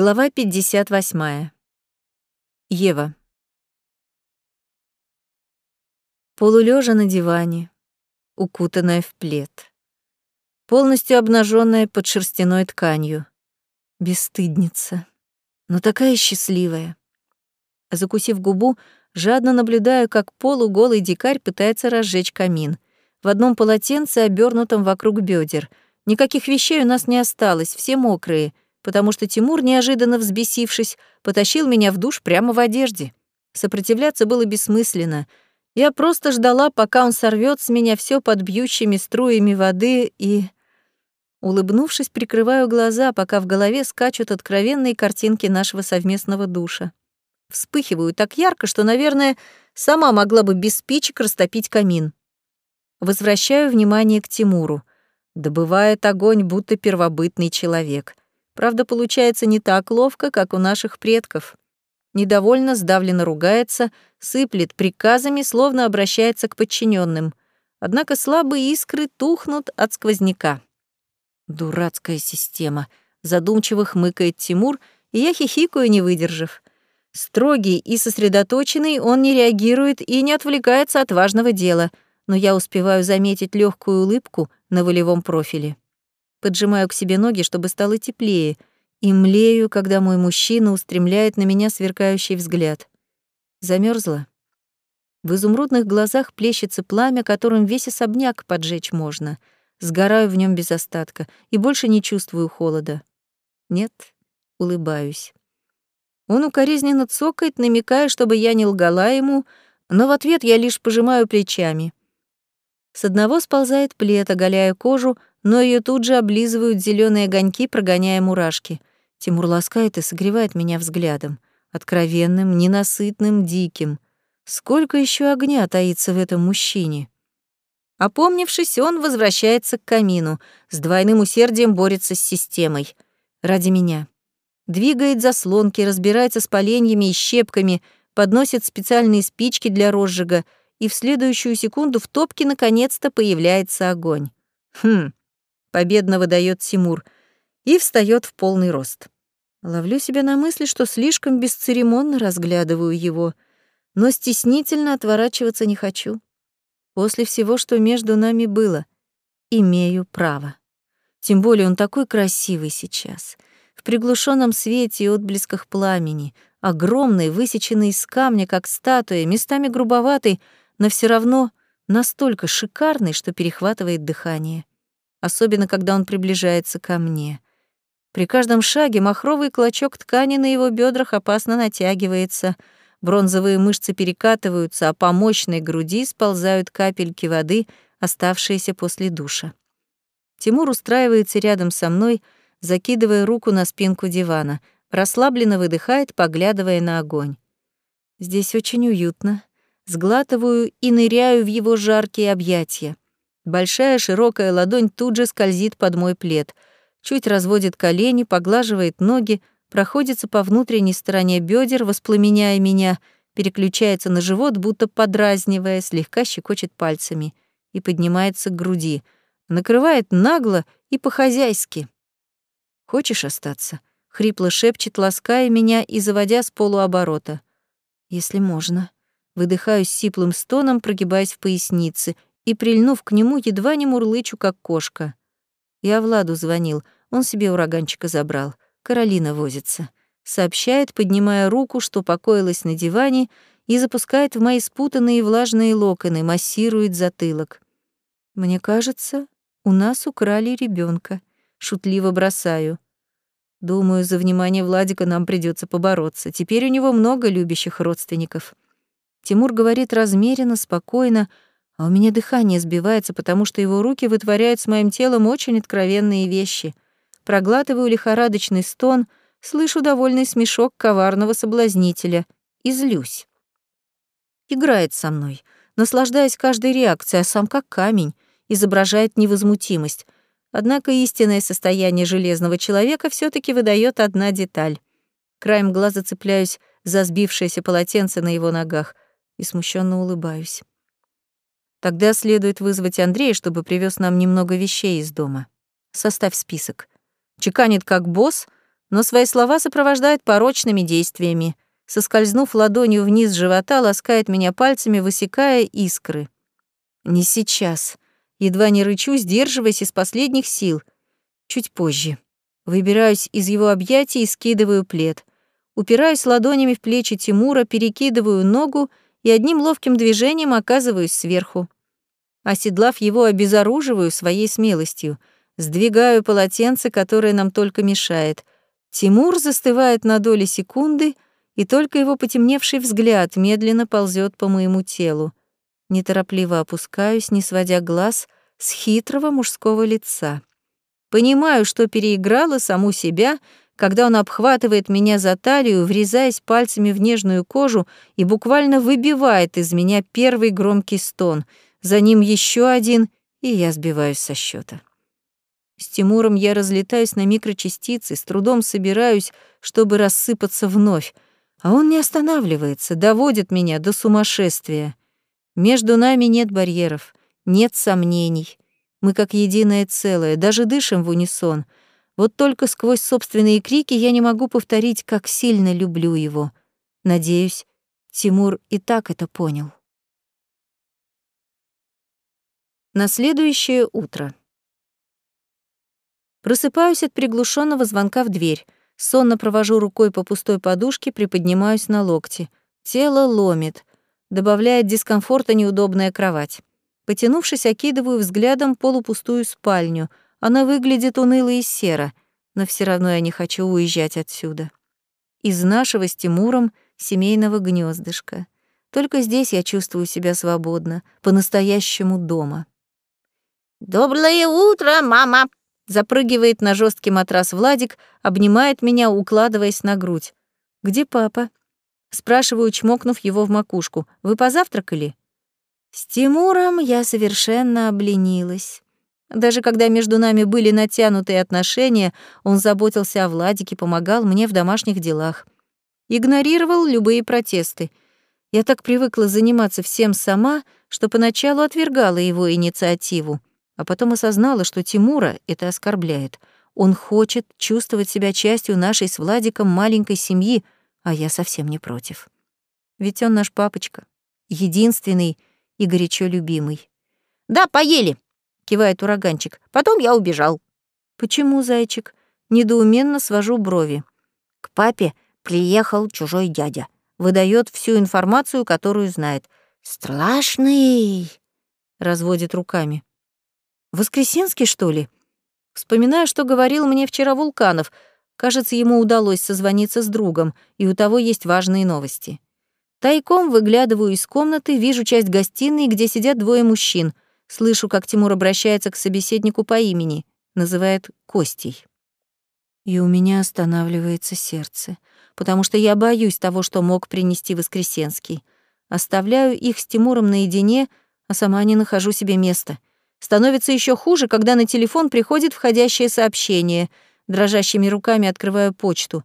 Глава 58. Ева. Полулежа на диване, укутанная в плед. Полностью обнаженная под шерстяной тканью. Бесстыдница. Но такая счастливая. Закусив губу, жадно наблюдаю, как полуголый дикарь пытается разжечь камин. В одном полотенце, обернутом вокруг бедер. Никаких вещей у нас не осталось, все мокрые — потому что Тимур, неожиданно взбесившись, потащил меня в душ прямо в одежде. Сопротивляться было бессмысленно. Я просто ждала, пока он сорвет с меня все под бьющими струями воды и... Улыбнувшись, прикрываю глаза, пока в голове скачут откровенные картинки нашего совместного душа. Вспыхиваю так ярко, что, наверное, сама могла бы без спичек растопить камин. Возвращаю внимание к Тимуру. Добывает огонь, будто первобытный человек. Правда, получается не так ловко, как у наших предков. Недовольно, сдавленно ругается, сыплет приказами, словно обращается к подчиненным. Однако слабые искры тухнут от сквозняка. Дурацкая система. Задумчиво хмыкает Тимур, и я хихикаю, не выдержав. Строгий и сосредоточенный, он не реагирует и не отвлекается от важного дела, но я успеваю заметить легкую улыбку на волевом профиле. Поджимаю к себе ноги, чтобы стало теплее, и млею, когда мой мужчина устремляет на меня сверкающий взгляд. Замерзла. В изумрудных глазах плещется пламя, которым весь особняк поджечь можно. Сгораю в нем без остатка и больше не чувствую холода. Нет, улыбаюсь. Он укоризненно цокает, намекая, чтобы я не лгала ему, но в ответ я лишь пожимаю плечами. С одного сползает плед, оголяя кожу, но ее тут же облизывают зеленые огоньки, прогоняя мурашки. Тимур ласкает и согревает меня взглядом. Откровенным, ненасытным, диким. Сколько еще огня таится в этом мужчине? Опомнившись, он возвращается к камину, с двойным усердием борется с системой. Ради меня. Двигает заслонки, разбирается с поленьями и щепками, подносит специальные спички для розжига, и в следующую секунду в топке наконец-то появляется огонь. Хм, победно выдает Тимур и встает в полный рост. Ловлю себя на мысли, что слишком бесцеремонно разглядываю его, но стеснительно отворачиваться не хочу. После всего, что между нами было, имею право. Тем более он такой красивый сейчас, в приглушенном свете и отблесках пламени, огромный, высеченный из камня, как статуя, местами грубоватый, но все равно настолько шикарный, что перехватывает дыхание особенно когда он приближается ко мне. При каждом шаге махровый клочок ткани на его бедрах опасно натягивается, бронзовые мышцы перекатываются, а по мощной груди сползают капельки воды, оставшиеся после душа. Тимур устраивается рядом со мной, закидывая руку на спинку дивана, расслабленно выдыхает, поглядывая на огонь. Здесь очень уютно. Сглатываю и ныряю в его жаркие объятия. Большая широкая ладонь тут же скользит под мой плед, чуть разводит колени, поглаживает ноги, проходится по внутренней стороне бедер, воспламеняя меня, переключается на живот, будто подразнивая, слегка щекочет пальцами и поднимается к груди, накрывает нагло и по-хозяйски. «Хочешь остаться?» — хрипло шепчет, лаская меня и заводя с полуоборота. «Если можно». Выдыхаю сиплым стоном, прогибаясь в пояснице — и, прильнув к нему, едва не мурлычу, как кошка. Я Владу звонил, он себе ураганчика забрал. Каролина возится. Сообщает, поднимая руку, что покоилась на диване, и запускает в мои спутанные влажные локоны, массирует затылок. Мне кажется, у нас украли ребенка. Шутливо бросаю. Думаю, за внимание Владика нам придется побороться. Теперь у него много любящих родственников. Тимур говорит размеренно, спокойно, а у меня дыхание сбивается, потому что его руки вытворяют с моим телом очень откровенные вещи. Проглатываю лихорадочный стон, слышу довольный смешок коварного соблазнителя и злюсь. Играет со мной, наслаждаясь каждой реакцией, а сам как камень, изображает невозмутимость. Однако истинное состояние железного человека все таки выдает одна деталь. Краем глаза цепляюсь за сбившееся полотенце на его ногах и смущенно улыбаюсь. Тогда следует вызвать Андрея, чтобы привез нам немного вещей из дома. Составь список. Чеканит как босс, но свои слова сопровождает порочными действиями. Соскользнув ладонью вниз живота, ласкает меня пальцами, высекая искры. Не сейчас. Едва не рычу, сдерживаясь из последних сил. Чуть позже. Выбираюсь из его объятий и скидываю плед. Упираюсь ладонями в плечи Тимура, перекидываю ногу и одним ловким движением оказываюсь сверху. Оседлав его, обезоруживаю своей смелостью. Сдвигаю полотенце, которое нам только мешает. Тимур застывает на доли секунды, и только его потемневший взгляд медленно ползет по моему телу. Неторопливо опускаюсь, не сводя глаз с хитрого мужского лица. Понимаю, что переиграла саму себя, когда он обхватывает меня за талию, врезаясь пальцами в нежную кожу и буквально выбивает из меня первый громкий стон. За ним еще один, и я сбиваюсь со счета. С Тимуром я разлетаюсь на микрочастицы, с трудом собираюсь, чтобы рассыпаться вновь, а он не останавливается, доводит меня до сумасшествия. Между нами нет барьеров, нет сомнений. Мы как единое целое, даже дышим в унисон. Вот только сквозь собственные крики я не могу повторить, как сильно люблю его. Надеюсь, Тимур и так это понял. На следующее утро. Просыпаюсь от приглушенного звонка в дверь. Сонно провожу рукой по пустой подушке, приподнимаюсь на локти. Тело ломит добавляет дискомфорта неудобная кровать. Потянувшись, окидываю взглядом полупустую спальню. Она выглядит уныло и серо, но все равно я не хочу уезжать отсюда. Из нашего с Тимуром семейного гнездышка. Только здесь я чувствую себя свободно, по-настоящему дома. «Доброе утро, мама!» Запрыгивает на жесткий матрас Владик, обнимает меня, укладываясь на грудь. «Где папа?» Спрашиваю, чмокнув его в макушку. «Вы позавтракали?» С Тимуром я совершенно обленилась. Даже когда между нами были натянутые отношения, он заботился о Владике, помогал мне в домашних делах. Игнорировал любые протесты. Я так привыкла заниматься всем сама, что поначалу отвергала его инициативу, а потом осознала, что Тимура это оскорбляет. Он хочет чувствовать себя частью нашей с Владиком маленькой семьи — а я совсем не против. Ведь он наш папочка, единственный и горячо любимый. «Да, поели», — кивает ураганчик. «Потом я убежал». «Почему, зайчик?» Недоуменно свожу брови. К папе приехал чужой дядя. Выдает всю информацию, которую знает. «Страшный!» — разводит руками. «Воскресенский, что ли?» Вспоминаю, что говорил мне вчера Вулканов — Кажется, ему удалось созвониться с другом, и у того есть важные новости. Тайком выглядываю из комнаты, вижу часть гостиной, где сидят двое мужчин. Слышу, как Тимур обращается к собеседнику по имени, называет Костей. И у меня останавливается сердце, потому что я боюсь того, что мог принести Воскресенский. Оставляю их с Тимуром наедине, а сама не нахожу себе места. Становится еще хуже, когда на телефон приходит входящее сообщение — Дрожащими руками открываю почту.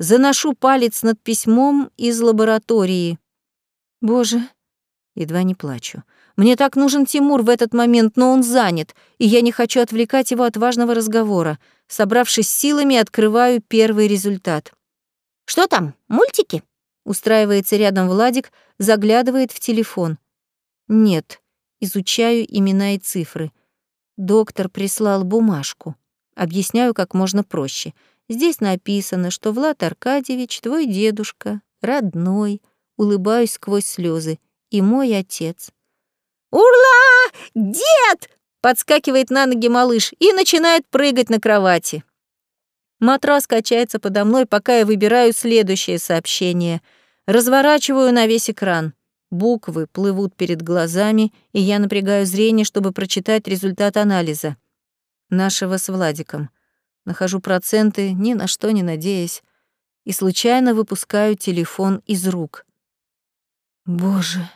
Заношу палец над письмом из лаборатории. Боже, едва не плачу. Мне так нужен Тимур в этот момент, но он занят, и я не хочу отвлекать его от важного разговора. Собравшись силами, открываю первый результат. «Что там, мультики?» Устраивается рядом Владик, заглядывает в телефон. «Нет, изучаю имена и цифры. Доктор прислал бумажку. Объясняю как можно проще. Здесь написано, что Влад Аркадьевич твой дедушка, родной, улыбаюсь сквозь слезы, и мой отец. «Урла! Дед!» — подскакивает на ноги малыш и начинает прыгать на кровати. Матрас качается подо мной, пока я выбираю следующее сообщение. Разворачиваю на весь экран. Буквы плывут перед глазами, и я напрягаю зрение, чтобы прочитать результат анализа нашего с Владиком. Нахожу проценты, ни на что не надеясь, и случайно выпускаю телефон из рук. Боже,